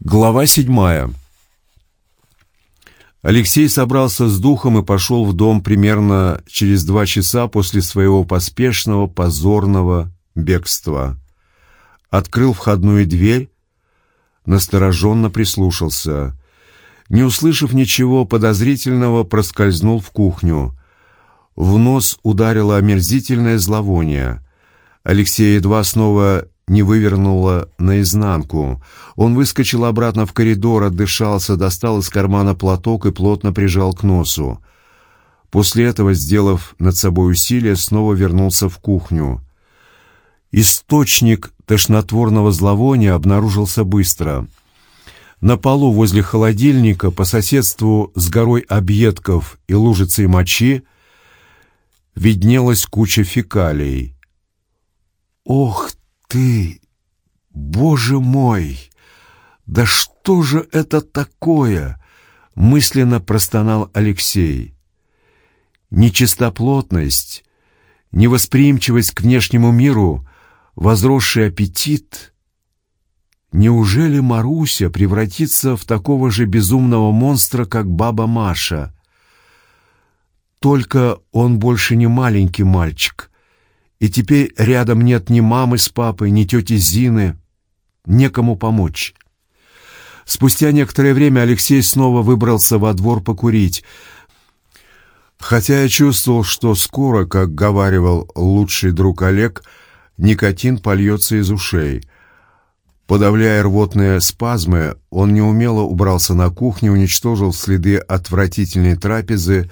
Глава седьмая. Алексей собрался с духом и пошел в дом примерно через два часа после своего поспешного, позорного бегства. Открыл входную дверь, настороженно прислушался. Не услышав ничего подозрительного, проскользнул в кухню. В нос ударило омерзительное зловоние. Алексей едва снова не вывернуло наизнанку. Он выскочил обратно в коридор, отдышался, достал из кармана платок и плотно прижал к носу. После этого, сделав над собой усилие, снова вернулся в кухню. Источник тошнотворного зловония обнаружился быстро. На полу возле холодильника, по соседству с горой объедков и лужицей мочи, виднелась куча фекалий. «Ох ты, Боже мой! Да что же это такое? Мысленно простонал Алексей. Нечистоплотность, невосприимчивость к внешнему миру, возросший аппетит. Неужели Маруся превратится в такого же безумного монстра, как баба Маша? Только он больше не маленький мальчик, и теперь рядом нет ни мамы с папой, ни тети Зины. Некому помочь. Спустя некоторое время Алексей снова выбрался во двор покурить. Хотя я чувствовал, что скоро, как говаривал лучший друг Олег, никотин польется из ушей. Подавляя рвотные спазмы, он неумело убрался на кухню, уничтожил следы отвратительной трапезы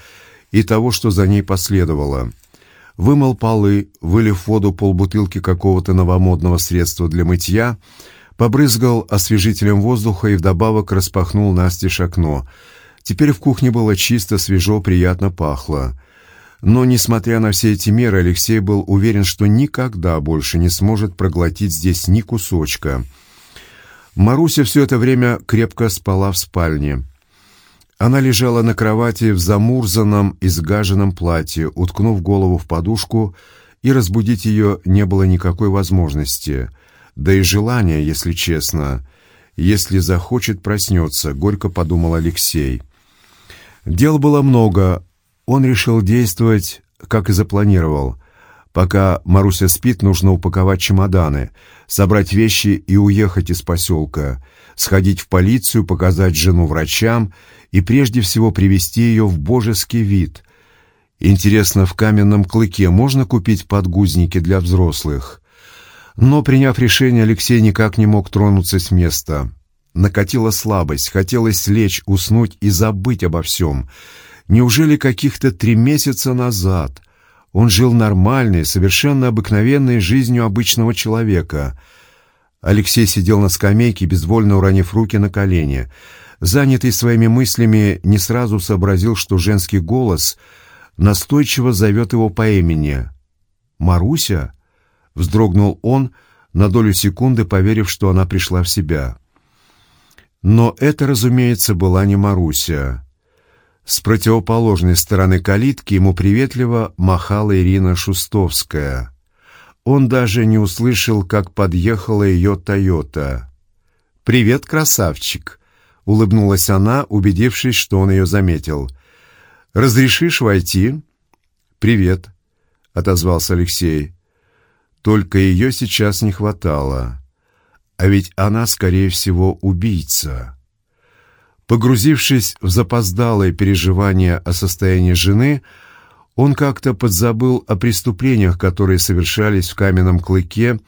и того, что за ней последовало — вымыл полы, вылив в воду полбутылки какого-то новомодного средства для мытья, побрызгал освежителем воздуха и вдобавок распахнул настежь окно. Теперь в кухне было чисто, свежо, приятно пахло. Но, несмотря на все эти меры, Алексей был уверен, что никогда больше не сможет проглотить здесь ни кусочка. Маруся все это время крепко спала в спальне. Она лежала на кровати в замурзанном и сгаженном платье, уткнув голову в подушку, и разбудить ее не было никакой возможности. Да и желания, если честно. Если захочет, проснется, горько подумал Алексей. Дел было много. Он решил действовать, как и запланировал. Пока Маруся спит, нужно упаковать чемоданы, собрать вещи и уехать из поселка, сходить в полицию, показать жену врачам и прежде всего привести ее в божеский вид. Интересно, в каменном клыке можно купить подгузники для взрослых? Но, приняв решение, Алексей никак не мог тронуться с места. Накатила слабость, хотелось лечь, уснуть и забыть обо всем. Неужели каких-то три месяца назад он жил нормальной, совершенно обыкновенной жизнью обычного человека. Алексей сидел на скамейке, безвольно уронив руки на колени. Занятый своими мыслями, не сразу сообразил, что женский голос настойчиво зовет его по имени. «Маруся?» — вздрогнул он, на долю секунды поверив, что она пришла в себя. Но это, разумеется, была не Маруся. С противоположной стороны калитки ему приветливо махала Ирина Шустовская. Он даже не услышал, как подъехала ее «Тойота». «Привет, красавчик!» — улыбнулась она, убедившись, что он ее заметил. «Разрешишь войти?» «Привет», — отозвался Алексей. Только ее сейчас не хватало. А ведь она, скорее всего, убийца. Погрузившись в запоздалое переживание о состоянии жены, он как-то подзабыл о преступлениях, которые совершались в каменном клыке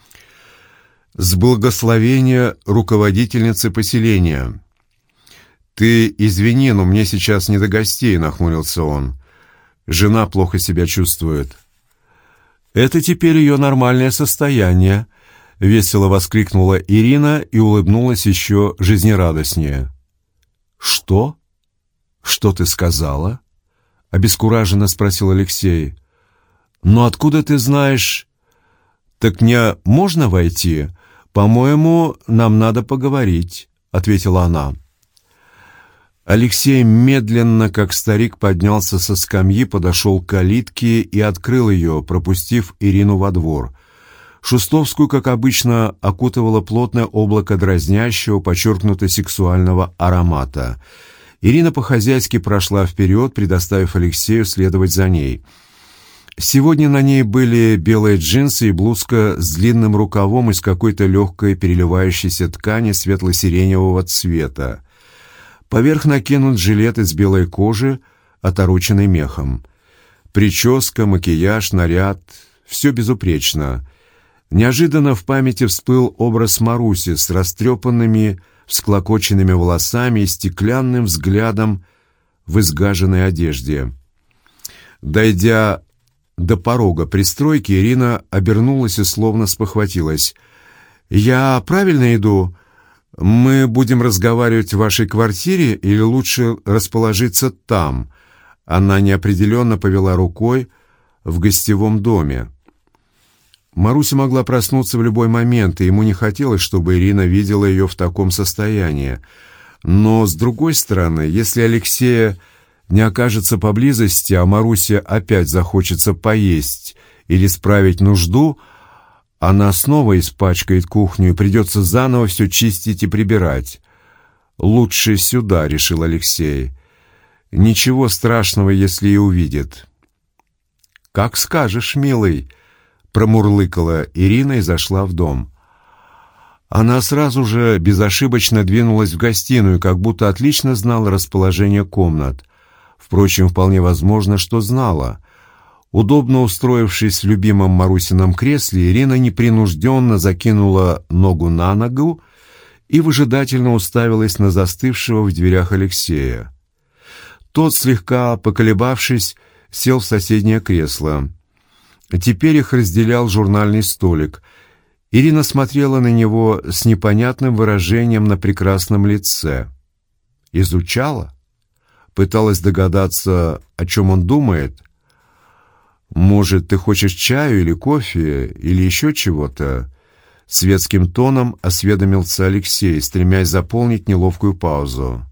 с благословения руководительницы поселения. «Ты извини, но мне сейчас не до гостей», — нахмурился он. «Жена плохо себя чувствует». «Это теперь ее нормальное состояние», — весело воскликнула Ирина и улыбнулась еще жизнерадостнее. «Что? Что ты сказала?» — обескураженно спросил Алексей. «Но откуда ты знаешь...» «Так мне можно войти? По-моему, нам надо поговорить», — ответила она. Алексей медленно, как старик, поднялся со скамьи, подошел к калитке и открыл ее, пропустив Ирину во двор. Шустовскую, как обычно, окутывало плотное облако дразнящего, подчеркнуто сексуального аромата. Ирина по-хозяйски прошла вперед, предоставив Алексею следовать за ней. Сегодня на ней были белые джинсы и блузка с длинным рукавом из какой-то легкой переливающейся ткани светло-сиреневого цвета. Поверх накинут жилет из белой кожи, отороченный мехом. Прическа, макияж, наряд — все безупречно. Неожиданно в памяти всплыл образ Маруси с растрепанными, всклокоченными волосами и стеклянным взглядом в изгаженной одежде. Дойдя до порога пристройки, Ирина обернулась и словно спохватилась. «Я правильно иду? Мы будем разговаривать в вашей квартире или лучше расположиться там?» Она неопределенно повела рукой в гостевом доме. Маруся могла проснуться в любой момент, и ему не хотелось, чтобы Ирина видела ее в таком состоянии. Но, с другой стороны, если Алексея не окажется поблизости, а Маруся опять захочется поесть или справить нужду, она снова испачкает кухню и придется заново все чистить и прибирать. «Лучше сюда», — решил Алексей. «Ничего страшного, если и увидит». «Как скажешь, милый», промурлыкала Ирина и зашла в дом. Она сразу же безошибочно двинулась в гостиную, как будто отлично знала расположение комнат. Впрочем, вполне возможно, что знала. Удобно устроившись в любимом Марусином кресле, Ирина непринужденно закинула ногу на ногу и выжидательно уставилась на застывшего в дверях Алексея. Тот, слегка поколебавшись, сел в соседнее кресло. Теперь их разделял журнальный столик. Ирина смотрела на него с непонятным выражением на прекрасном лице. Изучала? Пыталась догадаться, о чем он думает? «Может, ты хочешь чаю или кофе, или еще чего-то?» Светским тоном осведомился Алексей, стремясь заполнить неловкую паузу.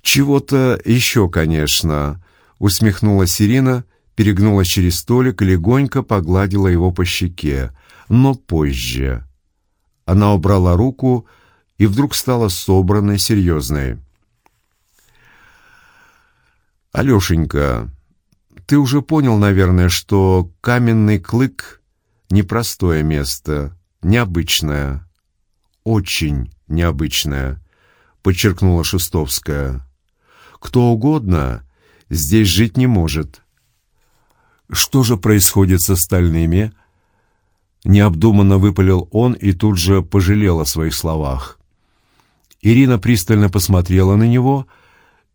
«Чего-то еще, конечно», — усмехнулась Ирина, перегнулась через столик и легонько погладила его по щеке, но позже. Она убрала руку и вдруг стала собранной, серьезной. «Алешенька, ты уже понял, наверное, что каменный клык — непростое место, необычное, очень необычное», — подчеркнула Шестовская. «Кто угодно здесь жить не может». Что же происходит с остальными? Необдуманно выпалил он и тут же пожалел о своих словах. Ирина пристально посмотрела на него,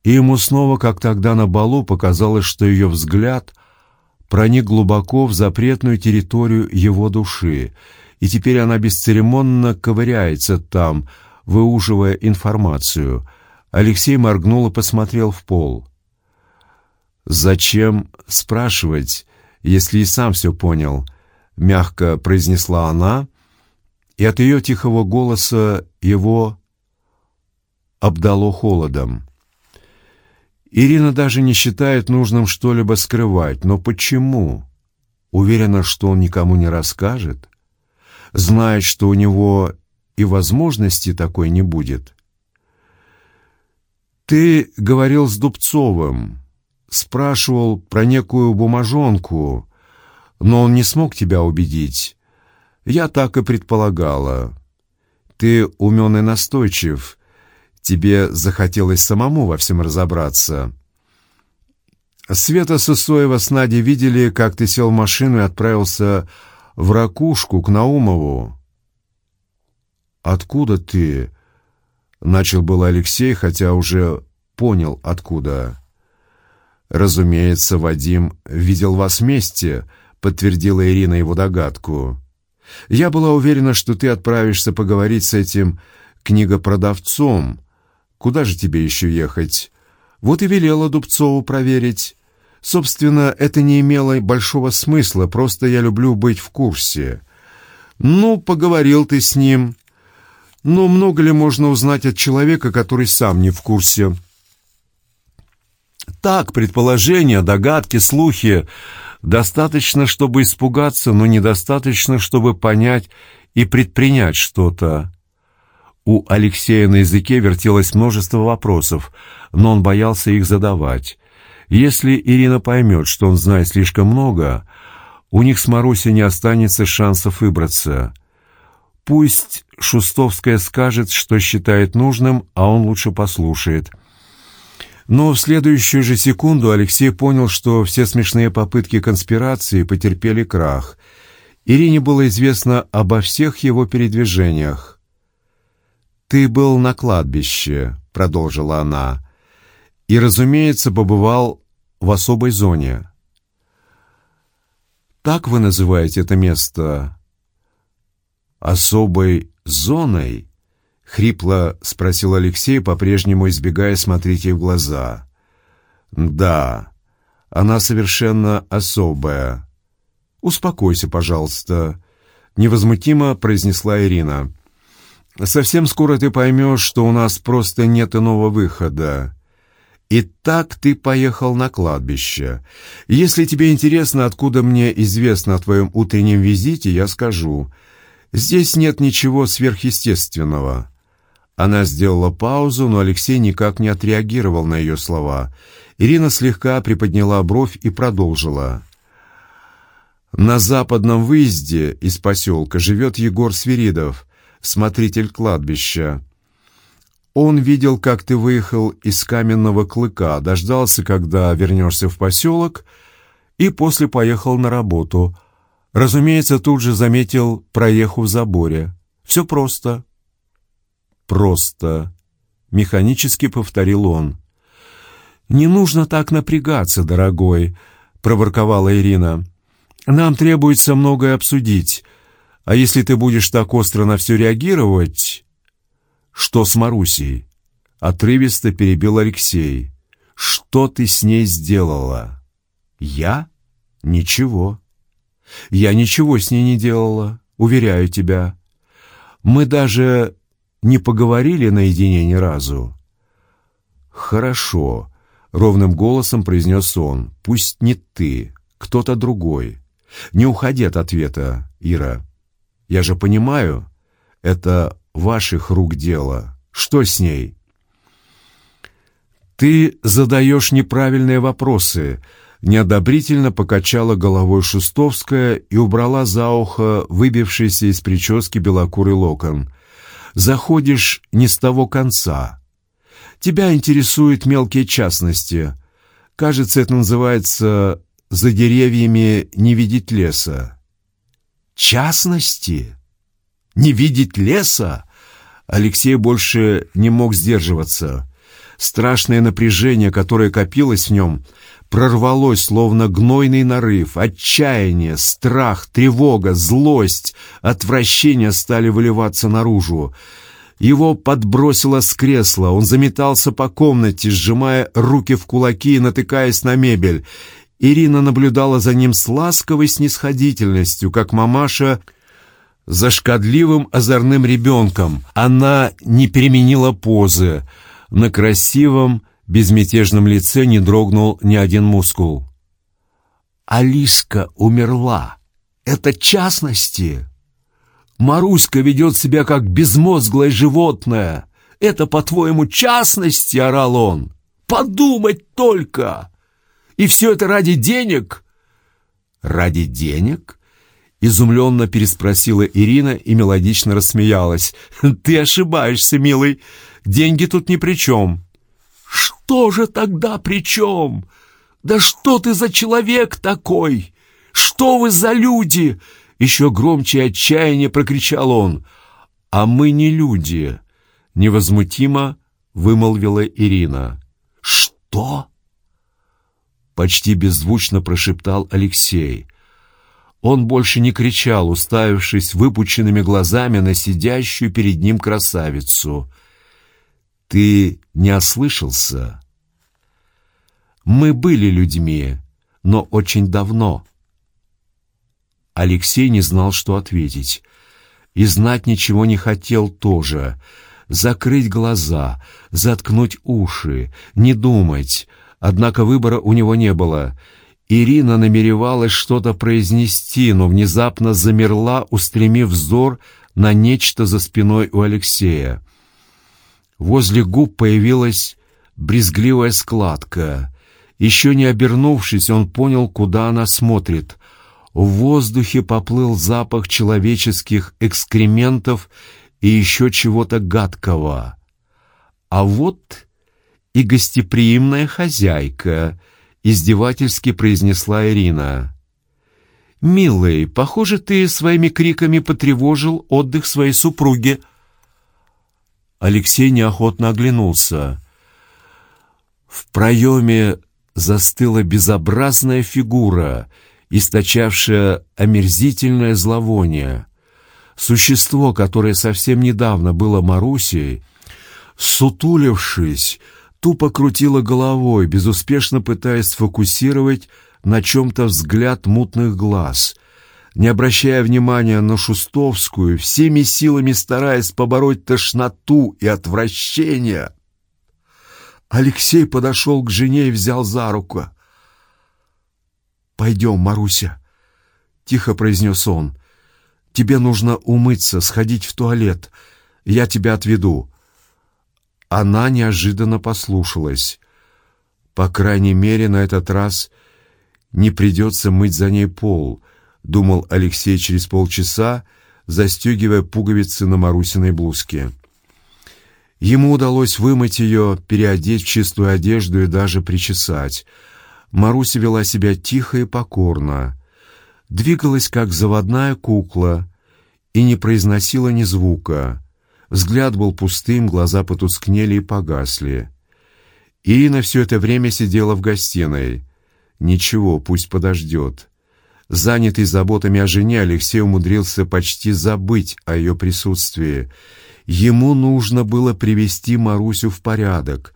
и ему снова, как тогда на балу, показалось, что ее взгляд проник глубоко в запретную территорию его души, и теперь она бесцеремонно ковыряется там, выуживая информацию. Алексей моргнул и посмотрел в пол. «Зачем спрашивать, если и сам все понял?» — мягко произнесла она, и от ее тихого голоса его обдало холодом. Ирина даже не считает нужным что-либо скрывать, но почему? Уверена, что он никому не расскажет? Знает, что у него и возможности такой не будет. «Ты говорил с Дубцовым спрашивал про некую бумажонку, но он не смог тебя убедить. Я так и предполагала. Ты умен и настойчив. Тебе захотелось самому во всем разобраться. Света Сысоева с Надей видели, как ты сел в машину и отправился в ракушку к Наумову. «Откуда ты?» — начал был Алексей, хотя уже понял, откуда. «Разумеется, Вадим видел вас вместе», — подтвердила Ирина его догадку. «Я была уверена, что ты отправишься поговорить с этим книгопродавцом. Куда же тебе еще ехать? Вот и велела Дубцову проверить. Собственно, это не имело большого смысла, просто я люблю быть в курсе. Ну, поговорил ты с ним. Но много ли можно узнать от человека, который сам не в курсе?» Так, предположения, догадки, слухи. Достаточно, чтобы испугаться, но недостаточно, чтобы понять и предпринять что-то. У Алексея на языке вертелось множество вопросов, но он боялся их задавать. Если Ирина поймет, что он знает слишком много, у них с Марусей не останется шансов выбраться. Пусть Шустовская скажет, что считает нужным, а он лучше послушает. Но в следующую же секунду Алексей понял, что все смешные попытки конспирации потерпели крах. Ирине было известно обо всех его передвижениях. «Ты был на кладбище», — продолжила она, — «и, разумеется, побывал в особой зоне». «Так вы называете это место?» «Особой зоной?» — хрипло спросил Алексей, по-прежнему избегая смотреть ей в глаза. «Да, она совершенно особая. Успокойся, пожалуйста», — невозмутимо произнесла Ирина. «Совсем скоро ты поймешь, что у нас просто нет иного выхода. Итак, ты поехал на кладбище. Если тебе интересно, откуда мне известно о твоем утреннем визите, я скажу. Здесь нет ничего сверхъестественного». Она сделала паузу, но Алексей никак не отреагировал на ее слова. Ирина слегка приподняла бровь и продолжила. «На западном выезде из поселка живет Егор Свиридов, смотритель кладбища. Он видел, как ты выехал из каменного клыка, дождался, когда вернешься в поселок, и после поехал на работу. Разумеется, тут же заметил проеху в заборе. Все просто. Просто. Механически повторил он. «Не нужно так напрягаться, дорогой», — проворковала Ирина. «Нам требуется многое обсудить, а если ты будешь так остро на все реагировать, «Что с Марусей?» — отрывисто перебил Алексей. «Что ты с ней сделала?» «Я? Ничего. Я ничего с ней не делала, уверяю тебя. Мы даже не поговорили наедине ни разу». «Хорошо», — ровным голосом произнес он. «Пусть не ты, кто-то другой. Не уходи от ответа, Ира. Я же понимаю, это ваших рук дело. Что с ней?» «Ты задаешь неправильные вопросы», — неодобрительно покачала головой Шустовская и убрала за ухо выбившийся из прически белокурый локон. «Заходишь не с того конца. Тебя интересуют мелкие частности. Кажется, это называется «за деревьями не видеть леса». «Частности? Не видеть леса?» Алексей больше не мог сдерживаться. Страшное напряжение, которое копилось в нем, прорвалось, словно гнойный нарыв. Отчаяние, страх, тревога, злость, отвращение стали выливаться наружу. Его подбросило с кресла, он заметался по комнате, сжимая руки в кулаки и натыкаясь на мебель. Ирина наблюдала за ним с ласковой снисходительностью, как мамаша — за шкодливым озорным ребенком. Она не переменила позы. На красивом, безмятежном лице не дрогнул ни один мускул. «Алиска умерла. Это частности. Маруська ведет себя как безмозглое животное. Это, по-твоему, частности?» — орал он. «Подумать только! И все это ради денег?» «Ради денег?» Изумленно переспросила Ирина и мелодично рассмеялась. «Ты ошибаешься, милый. Деньги тут ни при чем». «Что же тогда при чем? Да что ты за человек такой? Что вы за люди?» Еще громче отчаяние прокричал он. «А мы не люди», — невозмутимо вымолвила Ирина. «Что?» Почти беззвучно прошептал Алексей. Он больше не кричал, уставившись выпученными глазами на сидящую перед ним красавицу. «Ты не ослышался?» «Мы были людьми, но очень давно». Алексей не знал, что ответить. И знать ничего не хотел тоже. Закрыть глаза, заткнуть уши, не думать. Однако выбора у него не было — Ирина намеревалась что-то произнести, но внезапно замерла, устремив взор на нечто за спиной у Алексея. Возле губ появилась брезгливая складка. Еще не обернувшись, он понял, куда она смотрит. В воздухе поплыл запах человеческих экскрементов и еще чего-то гадкого. А вот и гостеприимная хозяйка, издевательски произнесла Ирина. «Милый, похоже, ты своими криками потревожил отдых своей супруги». Алексей неохотно оглянулся. В проеме застыла безобразная фигура, источавшая омерзительное зловоние. Существо, которое совсем недавно было Марусей, сутулившись, тупо крутило головой, безуспешно пытаясь сфокусировать на чем-то взгляд мутных глаз. Не обращая внимания на Шустовскую, всеми силами стараясь побороть тошноту и отвращение, Алексей подошел к жене и взял за руку. «Пойдем, Маруся», — тихо произнес он. «Тебе нужно умыться, сходить в туалет. Я тебя отведу». Она неожиданно послушалась. По крайней мере, на этот раз не придется мыть за ней пол, думал Алексей через полчаса, застегивая пуговицы на Марусиной блузке. Ему удалось вымыть ее, переодеть в чистую одежду и даже причесать. Маруся вела себя тихо и покорно, двигалась как заводная кукла и не произносила ни звука. Взгляд был пустым, глаза потускнели и погасли. Ирина все это время сидела в гостиной. Ничего, пусть подождет. Занятый заботами о жене, Алексей умудрился почти забыть о ее присутствии. Ему нужно было привести Марусю в порядок.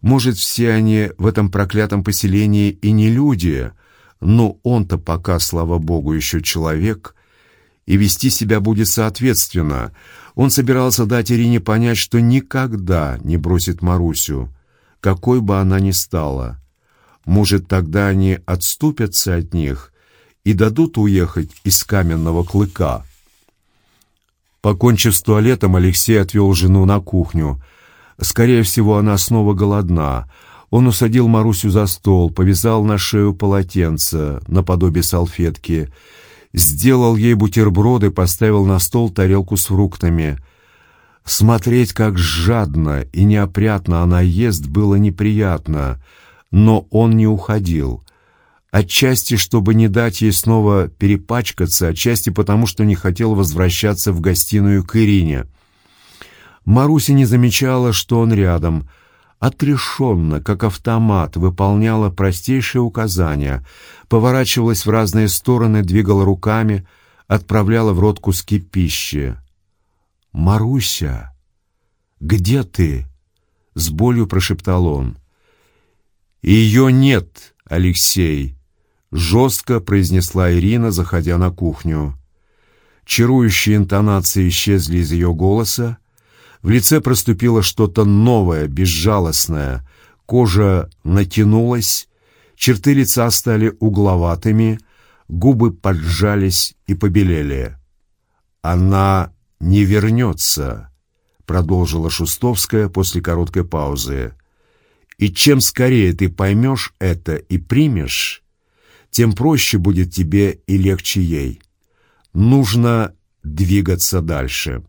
Может, все они в этом проклятом поселении и не люди, но он-то пока, слава богу, еще человек, и вести себя будет соответственно. Он собирался дать Ирине понять, что никогда не бросит Марусю, какой бы она ни стала. Может, тогда они отступятся от них и дадут уехать из каменного клыка. Покончив с туалетом, Алексей отвел жену на кухню. Скорее всего, она снова голодна. Он усадил Марусю за стол, повязал на шею полотенце, наподобие салфетки, сделал ей бутерброды, поставил на стол тарелку с фруктами. Смотреть, как жадно и неопрятно она ест, было неприятно, но он не уходил. Отчасти, чтобы не дать ей снова перепачкаться, отчасти потому, что не хотел возвращаться в гостиную к Ирине. Маруся не замечала, что он рядом. Отрешенно, как автомат, выполняла простейшие указания, поворачивалась в разные стороны, двигала руками, отправляла в рот куски пищи. «Маруся, где ты?» — с болью прошептал он. «Ее нет, Алексей», жестко произнесла Ирина, заходя на кухню. Чарующие интонации исчезли из ее голоса. В лице проступило что-то новое, безжалостное. Кожа натянулась, черты лица стали угловатыми, губы поджались и побелели. «Она не вернется», — продолжила Шустовская после короткой паузы. «И чем скорее ты поймешь это и примешь, тем проще будет тебе и легче ей. Нужно двигаться дальше.